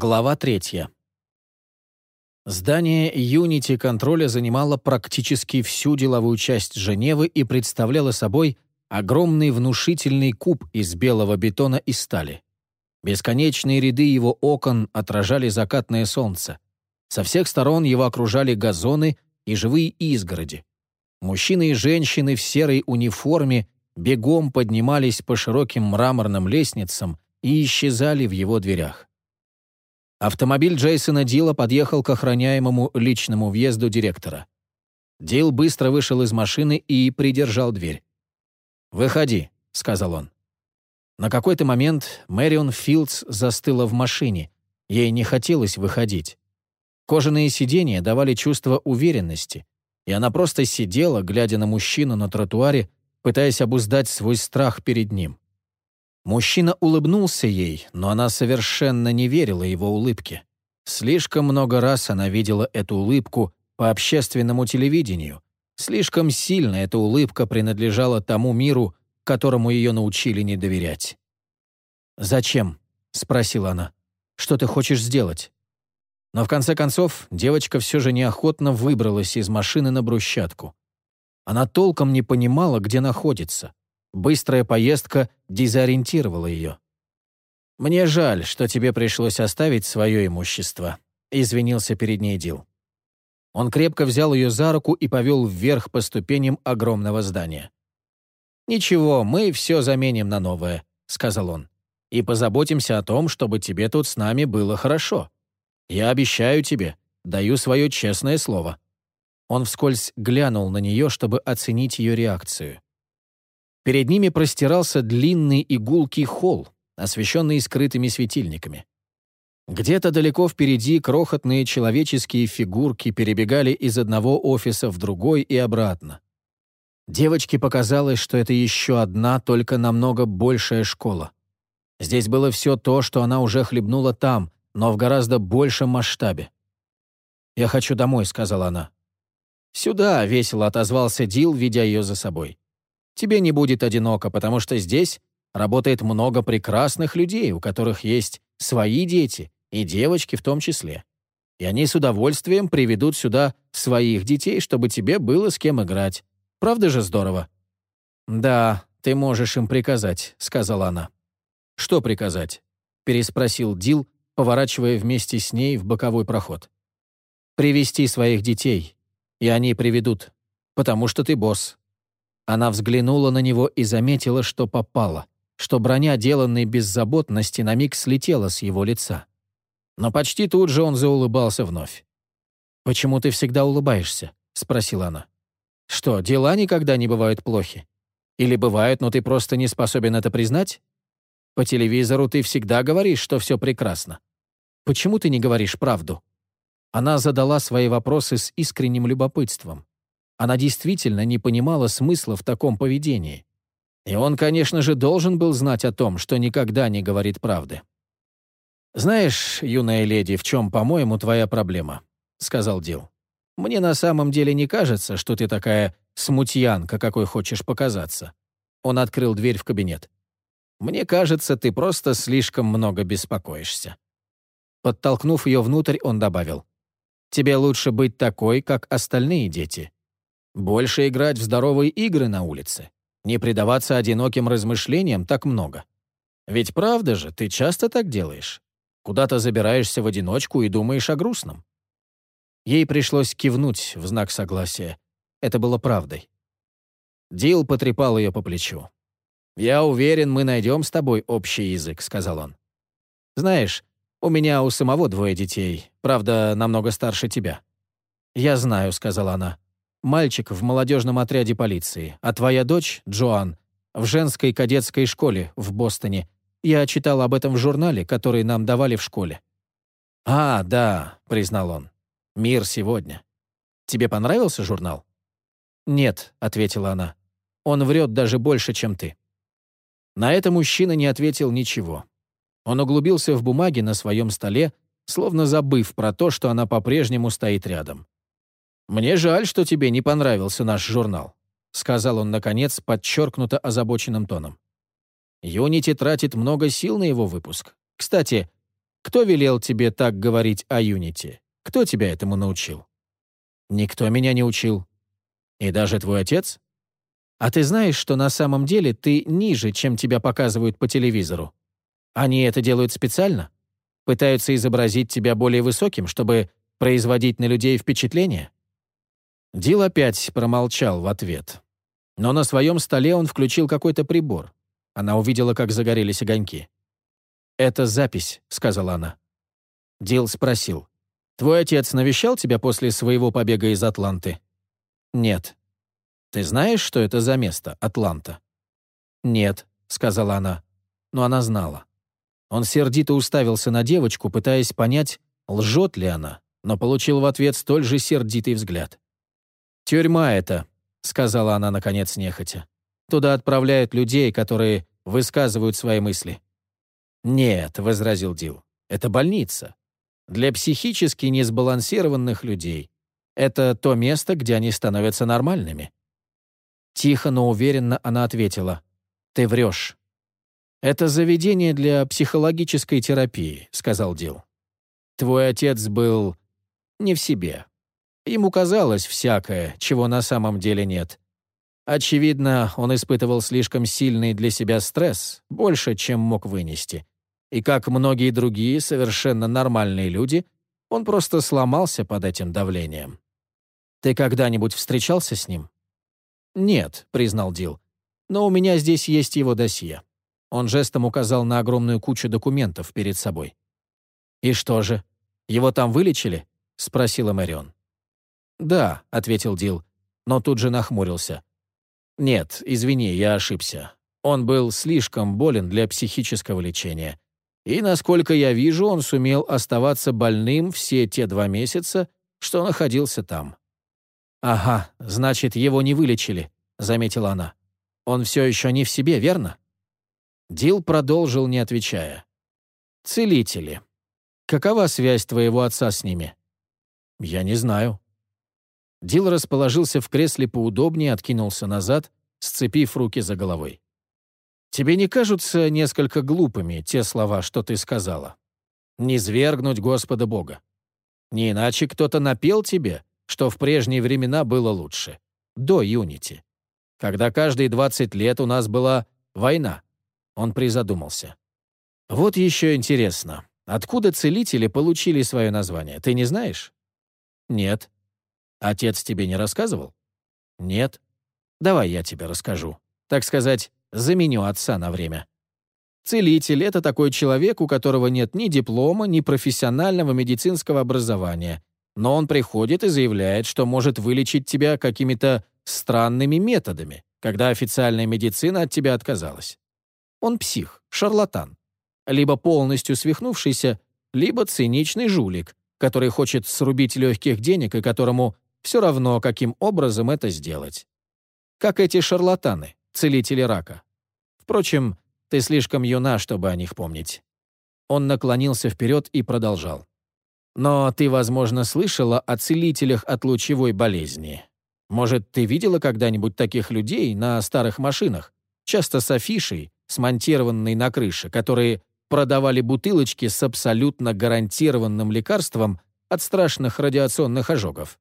Глава третья. Здание Unity контроля занимало практически всю деловую часть Женевы и представляло собой огромный внушительный куб из белого бетона и стали. Бесконечные ряды его окон отражали закатное солнце. Со всех сторон его окружали газоны и живые изгороди. Мужчины и женщины в серой униформе бегом поднимались по широким мраморным лестницам и исчезали в его дверях. Автомобиль Джейсона Дила подъехал к охраняемому личному въезду директора. Дил быстро вышел из машины и придержал дверь. «Выходи», — сказал он. На какой-то момент Мэрион Филдс застыла в машине. Ей не хотелось выходить. Кожаные сиденья давали чувство уверенности, и она просто сидела, глядя на мужчину на тротуаре, пытаясь обуздать свой страх перед ним. Мужчина улыбнулся ей, но она совершенно не верила его улыбке. Слишком много раз она видела эту улыбку по общественному телевидению. Слишком сильно эта улыбка принадлежала тому миру, которому ее научили не доверять. «Зачем?» — спросила она. «Что ты хочешь сделать?» Но в конце концов девочка все же неохотно выбралась из машины на брусчатку. Она толком не понимала, где находится. Быстрая поездка дезориентировала ее. «Мне жаль, что тебе пришлось оставить свое имущество», — извинился перед ней Дил. Он крепко взял ее за руку и повел вверх по ступеням огромного здания. «Ничего, мы все заменим на новое», — сказал он. «И позаботимся о том, чтобы тебе тут с нами было хорошо. Я обещаю тебе, даю свое честное слово». Он вскользь глянул на нее, чтобы оценить ее реакцию. Перед ними простирался длинный игулкий холл, освещенный скрытыми светильниками. Где-то далеко впереди крохотные человеческие фигурки перебегали из одного офиса в другой и обратно. Девочке показалось, что это еще одна, только намного большая школа. Здесь было все то, что она уже хлебнула там, но в гораздо большем масштабе. «Я хочу домой», — сказала она. «Сюда», — весело отозвался Дил, ведя ее за собой. Тебе не будет одиноко, потому что здесь работает много прекрасных людей, у которых есть свои дети, и девочки в том числе. И они с удовольствием приведут сюда своих детей, чтобы тебе было с кем играть. Правда же здорово?» «Да, ты можешь им приказать», — сказала она. «Что приказать?» — переспросил Дил, поворачивая вместе с ней в боковой проход. «Привести своих детей, и они приведут, потому что ты босс, она взглянула на него и заметила, что попала, что броня деланной беззаботности на миг слетела с его лица. Но почти тут же он заулыбался вновь. «Почему ты всегда улыбаешься?» — спросила она. «Что, дела никогда не бывают плохи? Или бывают, но ты просто не способен это признать? По телевизору ты всегда говоришь, что все прекрасно. Почему ты не говоришь правду?» Она задала свои вопросы с искренним любопытством. Она действительно не понимала смысла в таком поведении. И он, конечно же, должен был знать о том, что никогда не говорит правды. «Знаешь, юная леди, в чем, по-моему, твоя проблема?» — сказал Дил. «Мне на самом деле не кажется, что ты такая смутьянка, какой хочешь показаться». Он открыл дверь в кабинет. «Мне кажется, ты просто слишком много беспокоишься». Подтолкнув ее внутрь, он добавил. «Тебе лучше быть такой, как остальные дети. Больше играть в здоровые игры на улице. Не предаваться одиноким размышлениям так много. Ведь правда же, ты часто так делаешь? Куда-то забираешься в одиночку и думаешь о грустном. Ей пришлось кивнуть в знак согласия. Это было правдой. Дил потрепал ее по плечу. «Я уверен, мы найдем с тобой общий язык», — сказал он. «Знаешь, у меня у самого двое детей, правда, намного старше тебя». «Я знаю», — сказала она. Мальчик в молодежном отряде полиции, а твоя дочь, Джоан, в женской кадетской школе в Бостоне. Я читал об этом в журнале, который нам давали в школе». «А, да», — признал он. «Мир сегодня». «Тебе понравился журнал?» «Нет», — ответила она. «Он врет даже больше, чем ты». На это мужчина не ответил ничего. Он углубился в бумаги на своем столе, словно забыв про то, что она по-прежнему стоит рядом. «Мне жаль, что тебе не понравился наш журнал», — сказал он, наконец, подчеркнуто озабоченным тоном. «Юнити тратит много сил на его выпуск. Кстати, Кто велел тебе так говорить о Юнити? Кто тебя этому научил?» «Никто меня не учил». «И даже твой отец?» «А ты знаешь, что на самом деле ты ниже, чем тебя показывают по телевизору? Они это делают специально? Пытаются изобразить тебя более высоким, чтобы производить на людей впечатление?» Дил опять промолчал в ответ. Но на своем столе он включил какой-то прибор. Она увидела, как загорелись огоньки. «Это запись», — сказала она. Дил спросил. «Твой отец навещал тебя после своего побега из Атланты?» «Нет». «Ты знаешь, что это за место, Атланта?» «Нет», — сказала она. Но она знала. Он сердито уставился на девочку, пытаясь понять, лжет ли она, но получил в ответ столь же сердитый взгляд. «Тюрьма это», — сказала она, наконец, нехотя. «Туда отправляют людей, которые высказывают свои мысли». «Нет», — возразил Дил, — «это больница. Для психически несбалансированных людей. Это то место, где они становятся нормальными». Тихо, но уверенно она ответила. «Ты врешь». «Это заведение для психологической терапии», — сказал Дил. «Твой отец был не в себе. Ему казалось всякое, чего на самом деле нет. Очевидно, он испытывал слишком сильный для себя стресс, больше, чем мог вынести. И как многие другие совершенно нормальные люди, он просто сломался под этим давлением. «Ты когда-нибудь встречался с ним?» «Нет», — признал Дил. «Но у меня здесь есть его досье». Он жестом указал на огромную кучу документов перед собой. «И что же? Его там вылечили?» — спросила Мэрион. «Да», — ответил Дил, но тут же нахмурился. «Нет, извини, я ошибся. Он был слишком болен для психического лечения. И, насколько я вижу, он сумел оставаться больным все те два месяца, что находился там». «Ага, значит, его не вылечили», — заметила она. «Он все еще не в себе, верно?» Дил продолжил, не отвечая. «Целители. Какова связь твоего отца с ними?» «Я не знаю», Дил расположился в кресле поудобнее, откинулся назад, сцепив руки за головой. «Тебе не кажутся несколько глупыми те слова, что ты сказала? Не свергнуть Господа Бога. Не иначе кто-то напел тебе, что в прежние времена было лучше, до Юнити, когда каждые 20 лет у нас была война». Он призадумался. «Вот еще интересно, откуда целители получили свое название, ты не знаешь?» «Нет», Отец тебе не рассказывал? Нет. Давай я тебе расскажу. Так сказать, заменю отца на время. Целитель — это такой человек, у которого нет ни диплома, ни профессионального медицинского образования, но он приходит и заявляет, что может вылечить тебя какими-то странными методами, когда официальная медицина от тебя отказалась. Он псих, шарлатан. Либо полностью свихнувшийся, либо циничный жулик, который хочет срубить легких денег и которому все равно, каким образом это сделать. Как эти шарлатаны, целители рака. Впрочем, ты слишком юна, чтобы о них помнить. Он наклонился вперед и продолжал. Но ты, возможно, слышала о целителях от лучевой болезни. Может, ты видела когда-нибудь таких людей на старых машинах, часто с афишей, смонтированной на крыше, которые продавали бутылочки с абсолютно гарантированным лекарством от страшных радиационных ожогов.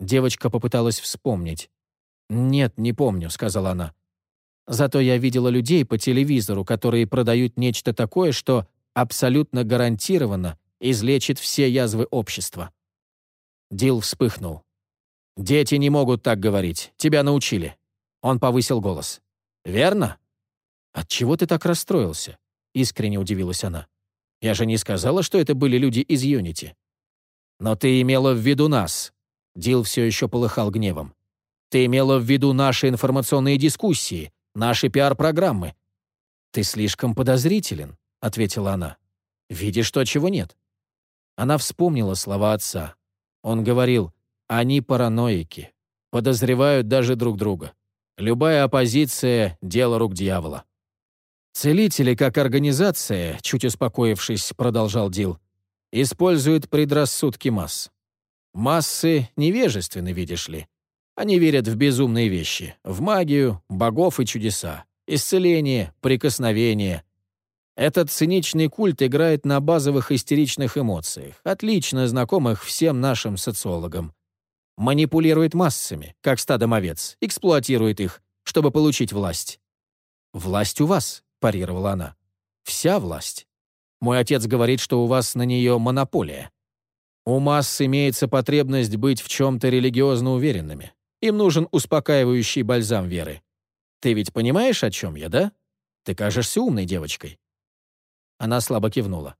Девочка попыталась вспомнить. «Нет, не помню», — сказала она. «Зато я видела людей по телевизору, которые продают нечто такое, что абсолютно гарантированно излечит все язвы общества». Дил вспыхнул. «Дети не могут так говорить. Тебя научили». Он повысил голос. «Верно?» «Отчего ты так расстроился?» — искренне удивилась она. «Я же не сказала, что это были люди из Юнити». «Но ты имела в виду нас», Дил все еще полыхал гневом. «Ты имела в виду наши информационные дискуссии, наши пиар-программы». «Ты слишком подозрителен», — ответила она. «Видишь то, чего нет». Она вспомнила слова отца. Он говорил, «Они параноики, подозревают даже друг друга. Любая оппозиция — дело рук дьявола». «Целители, как организация, чуть успокоившись, продолжал Дил, используют предрассудки масс. Массы невежественны, видишь ли. Они верят в безумные вещи, в магию, богов и чудеса, исцеление, прикосновение. Этот циничный культ играет на базовых истеричных эмоциях, отлично знакомых всем нашим социологам. Манипулирует массами, как стадом овец, эксплуатирует их, чтобы получить власть. «Власть у вас», — парировала она. «Вся власть. Мой отец говорит, что у вас на нее монополия. У масс имеется потребность быть в чем-то религиозно уверенными. Им нужен успокаивающий бальзам веры. Ты ведь понимаешь, о чем я, да? Ты кажешься умной девочкой». Она слабо кивнула.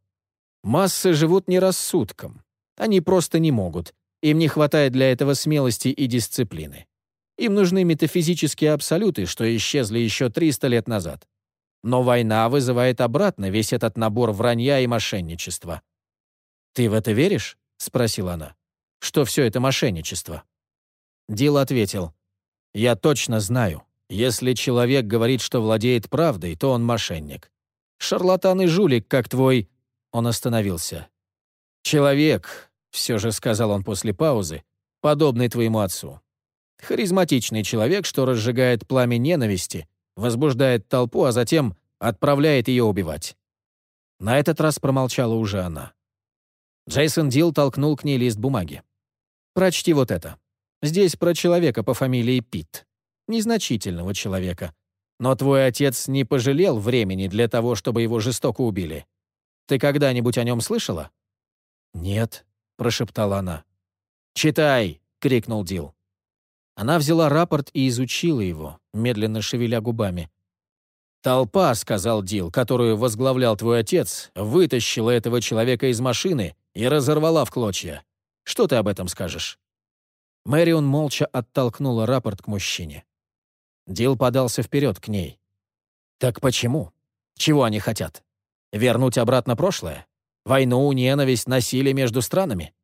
«Массы живут не рассудком. Они просто не могут. Им не хватает для этого смелости и дисциплины. Им нужны метафизические абсолюты, что исчезли еще 300 лет назад. Но война вызывает обратно весь этот набор вранья и мошенничества. «Ты в это веришь?» — спросила она. «Что все это мошенничество?» Дил ответил. «Я точно знаю. Если человек говорит, что владеет правдой, то он мошенник. Шарлатан и жулик, как твой...» Он остановился. «Человек», — все же сказал он после паузы, «подобный твоему отцу. Харизматичный человек, что разжигает пламя ненависти, возбуждает толпу, а затем отправляет ее убивать». На этот раз промолчала уже она. Джейсон Дил толкнул к ней лист бумаги. «Прочти вот это. Здесь про человека по фамилии Пит. Незначительного человека. Но твой отец не пожалел времени для того, чтобы его жестоко убили. Ты когда-нибудь о нем слышала?» «Нет», — прошептала она. «Читай!» — крикнул Дил. Она взяла рапорт и изучила его, медленно шевеля губами. «Толпа», — сказал Дил, которую возглавлял твой отец, вытащила этого человека из машины и разорвала в клочья. Что ты об этом скажешь?» Мэрион молча оттолкнула рапорт к мужчине. Дил подался вперед к ней. «Так почему? Чего они хотят? Вернуть обратно прошлое? Войну, ненависть, насилие между странами?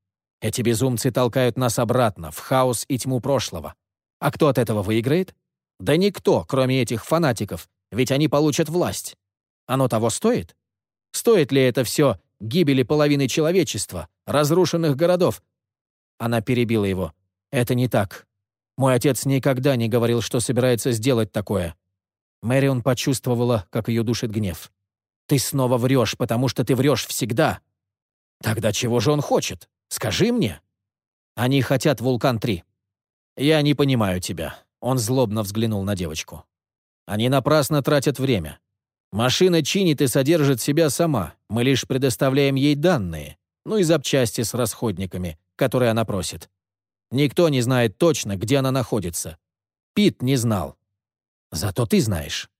Эти безумцы толкают нас обратно, в хаос и тьму прошлого. А кто от этого выиграет? Да никто, кроме этих фанатиков, ведь они получат власть. Оно того стоит? Стоит ли это все гибели половины человечества, разрушенных городов? Она перебила его. Это не так. Мой отец никогда не говорил, что собирается сделать такое. Мэрион почувствовала, как ее душит гнев. «Ты снова врешь, потому что ты врешь всегда». «Тогда чего же он хочет? Скажи мне». «Они хотят Вулкан-3». «Я не понимаю тебя», — он злобно взглянул на девочку. «Они напрасно тратят время. Машина чинит и содержит себя сама, мы лишь предоставляем ей данные, ну и запчасти с расходниками, которые она просит. Никто не знает точно, где она находится. Пит не знал. Зато ты знаешь.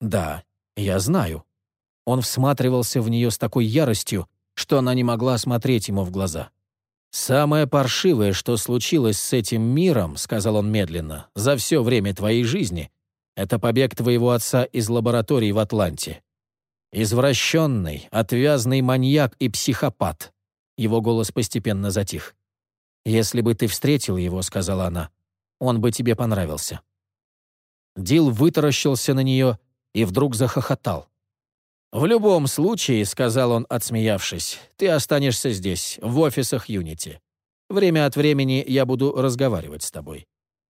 Да, я знаю. Он всматривался в нее с такой яростью, что она не могла смотреть ему в глаза. «Самое паршивое, что случилось с этим миром, — сказал он медленно, — за все время твоей жизни, это побег твоего отца из лаборатории в Атланте. Извращенный, отвязный маньяк и психопат». Его голос постепенно затих. «Если бы ты встретил его, — сказала она, — он бы тебе понравился». Дил вытаращился на нее и вдруг захохотал. «В любом случае, — сказал он, отсмеявшись, — ты останешься здесь, в офисах Юнити. Время от времени я буду разговаривать с тобой.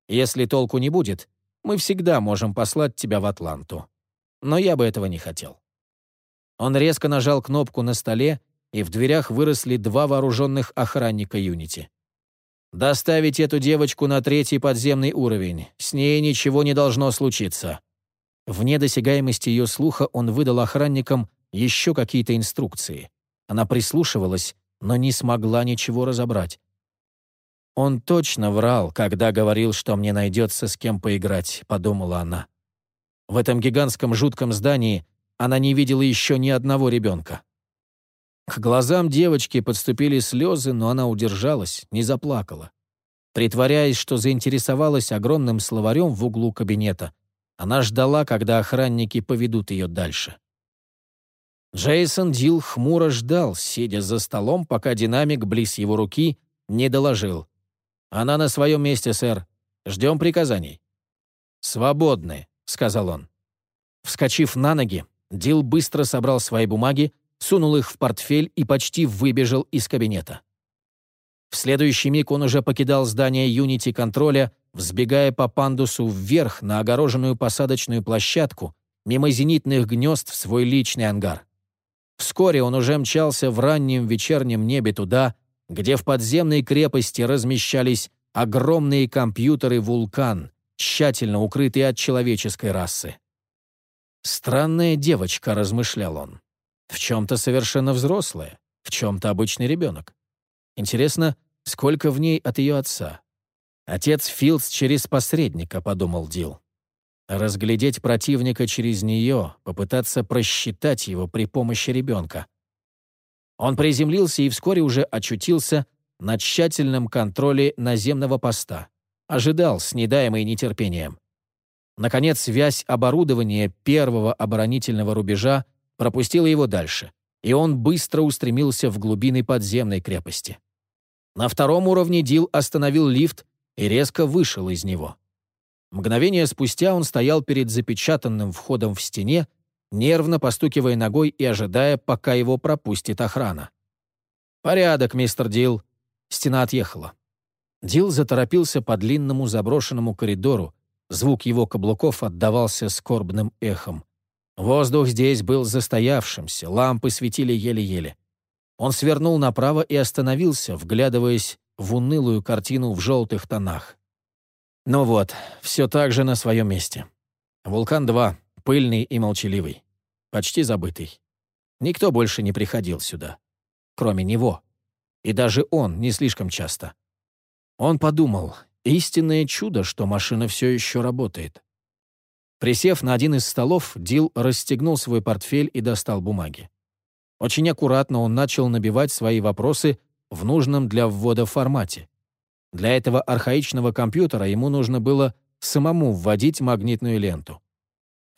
Если толку не будет, мы всегда можем послать тебя в Атланту. Но я бы этого не хотел». Он резко нажал кнопку на столе, и в дверях выросли два вооруженных охранника Юнити. Доставить эту девочку на третий подземный уровень. С ней ничего не должно случиться». Вне досягаемости ее слуха он выдал охранникам еще какие-то инструкции. Она прислушивалась, но не смогла ничего разобрать. «Он точно врал, когда говорил, что мне найдется с кем поиграть», — подумала она. В этом гигантском жутком здании она не видела еще ни одного ребенка. К глазам девочки подступили слезы, но она удержалась, не заплакала. Притворяясь, что заинтересовалась огромным словарем в углу кабинета, она ждала, когда охранники поведут ее дальше. Джейсон Дил хмуро ждал, сидя за столом, пока динамик близ его руки не доложил. «Она на своем месте, сэр. Ждем приказаний». «Свободны», — сказал он. Вскочив на ноги, Дил быстро собрал свои бумаги, сунул их в портфель и почти выбежал из кабинета. В следующий миг он уже покидал здание Unity контроля, взбегая по пандусу вверх на огороженную посадочную площадку, мимо зенитных гнезд в свой личный ангар. Вскоре он уже мчался в раннем вечернем небе туда, где в подземной крепости размещались огромные компьютеры «Вулкан», тщательно укрытые от человеческой расы. «Странная девочка», — размышлял он. «В чем-то совершенно взрослая, в чем-то обычный ребенок. Интересно, сколько в ней от ее отца?» «Отец Филдс через посредника», — подумал Дил. Разглядеть противника через нее, попытаться просчитать его при помощи ребенка. Он приземлился и вскоре уже очутился на тщательном контроле наземного поста. Ожидал с недаемой нетерпением. Наконец, связь оборудования первого оборонительного рубежа пропустила его дальше, и он быстро устремился в глубины подземной крепости. На втором уровне Дил остановил лифт и резко вышел из него. Мгновение спустя он стоял перед запечатанным входом в стене, нервно постукивая ногой и ожидая, пока его пропустит охрана. «Порядок, мистер Дил». Стена отъехала. Дил заторопился по длинному заброшенному коридору. Звук его каблуков отдавался скорбным эхом. Воздух здесь был застоявшимся, лампы светили еле-еле. Он свернул направо и остановился, вглядываясь в унылую картину в желтых тонах. Ну вот, все так же на своем месте. Вулкан-2, пыльный и молчаливый. Почти забытый. Никто больше не приходил сюда. Кроме него. И даже он не слишком часто. Он подумал, истинное чудо, что машина все еще работает. Присев на один из столов, Дил расстегнул свой портфель и достал бумаги. Очень аккуратно он начал набивать свои вопросы в нужном для ввода формате. Для этого архаичного компьютера ему нужно было самому вводить магнитную ленту.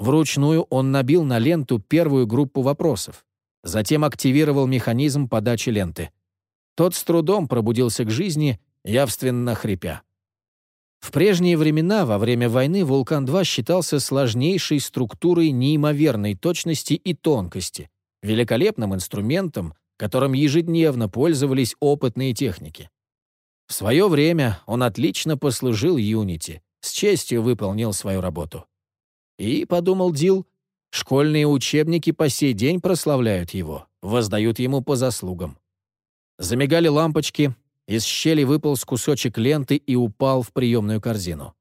Вручную он набил на ленту первую группу вопросов, затем активировал механизм подачи ленты. Тот с трудом пробудился к жизни, явственно хрипя. В прежние времена, во время войны, «Вулкан-2» считался сложнейшей структурой неимоверной точности и тонкости, великолепным инструментом, которым ежедневно пользовались опытные техники. В свое время он отлично послужил Юнити, с честью выполнил свою работу. И, подумал Дил, школьные учебники по сей день прославляют его, воздают ему по заслугам. Замигали лампочки, из щели выполз кусочек ленты и упал в приемную корзину.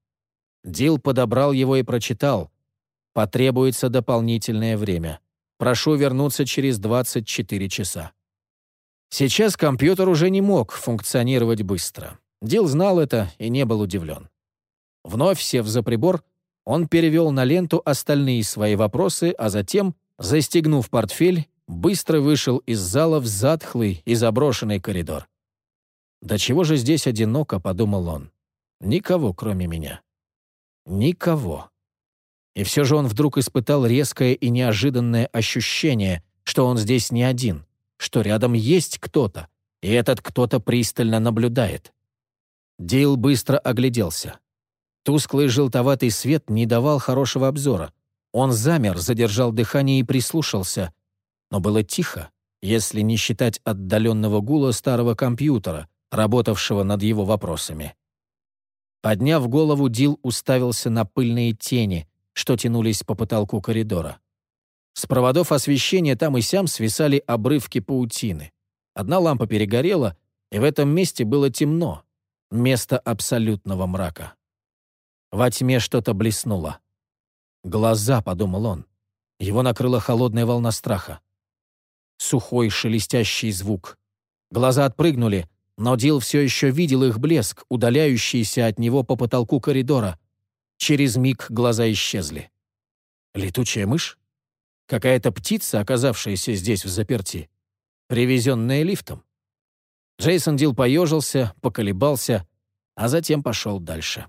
Дил подобрал его и прочитал. «Потребуется дополнительное время. Прошу вернуться через 24 часа». Сейчас компьютер уже не мог функционировать быстро. Дил знал это и не был удивлен. Вновь сев за прибор, он перевел на ленту остальные свои вопросы, а затем, застегнув портфель, быстро вышел из зала в затхлый и заброшенный коридор. «Да чего же здесь одиноко?» — подумал он. «Никого, кроме меня. Никого». И все же он вдруг испытал резкое и неожиданное ощущение, что он здесь не один что рядом есть кто-то, и этот кто-то пристально наблюдает. Дил быстро огляделся. Тусклый желтоватый свет не давал хорошего обзора. Он замер, задержал дыхание и прислушался. Но было тихо, если не считать отдаленного гула старого компьютера, работавшего над его вопросами. Подняв голову, Дил уставился на пыльные тени, что тянулись по потолку коридора. С проводов освещения там и сям свисали обрывки паутины. Одна лампа перегорела, и в этом месте было темно. Место абсолютного мрака. Во тьме что-то блеснуло. «Глаза», — подумал он. Его накрыла холодная волна страха. Сухой шелестящий звук. Глаза отпрыгнули, но Дил все еще видел их блеск, удаляющийся от него по потолку коридора. Через миг глаза исчезли. Летучая мышь? Какая-то птица, оказавшаяся здесь в заперти, привезенная лифтом. Джейсон Дил поежился, поколебался, а затем пошел дальше.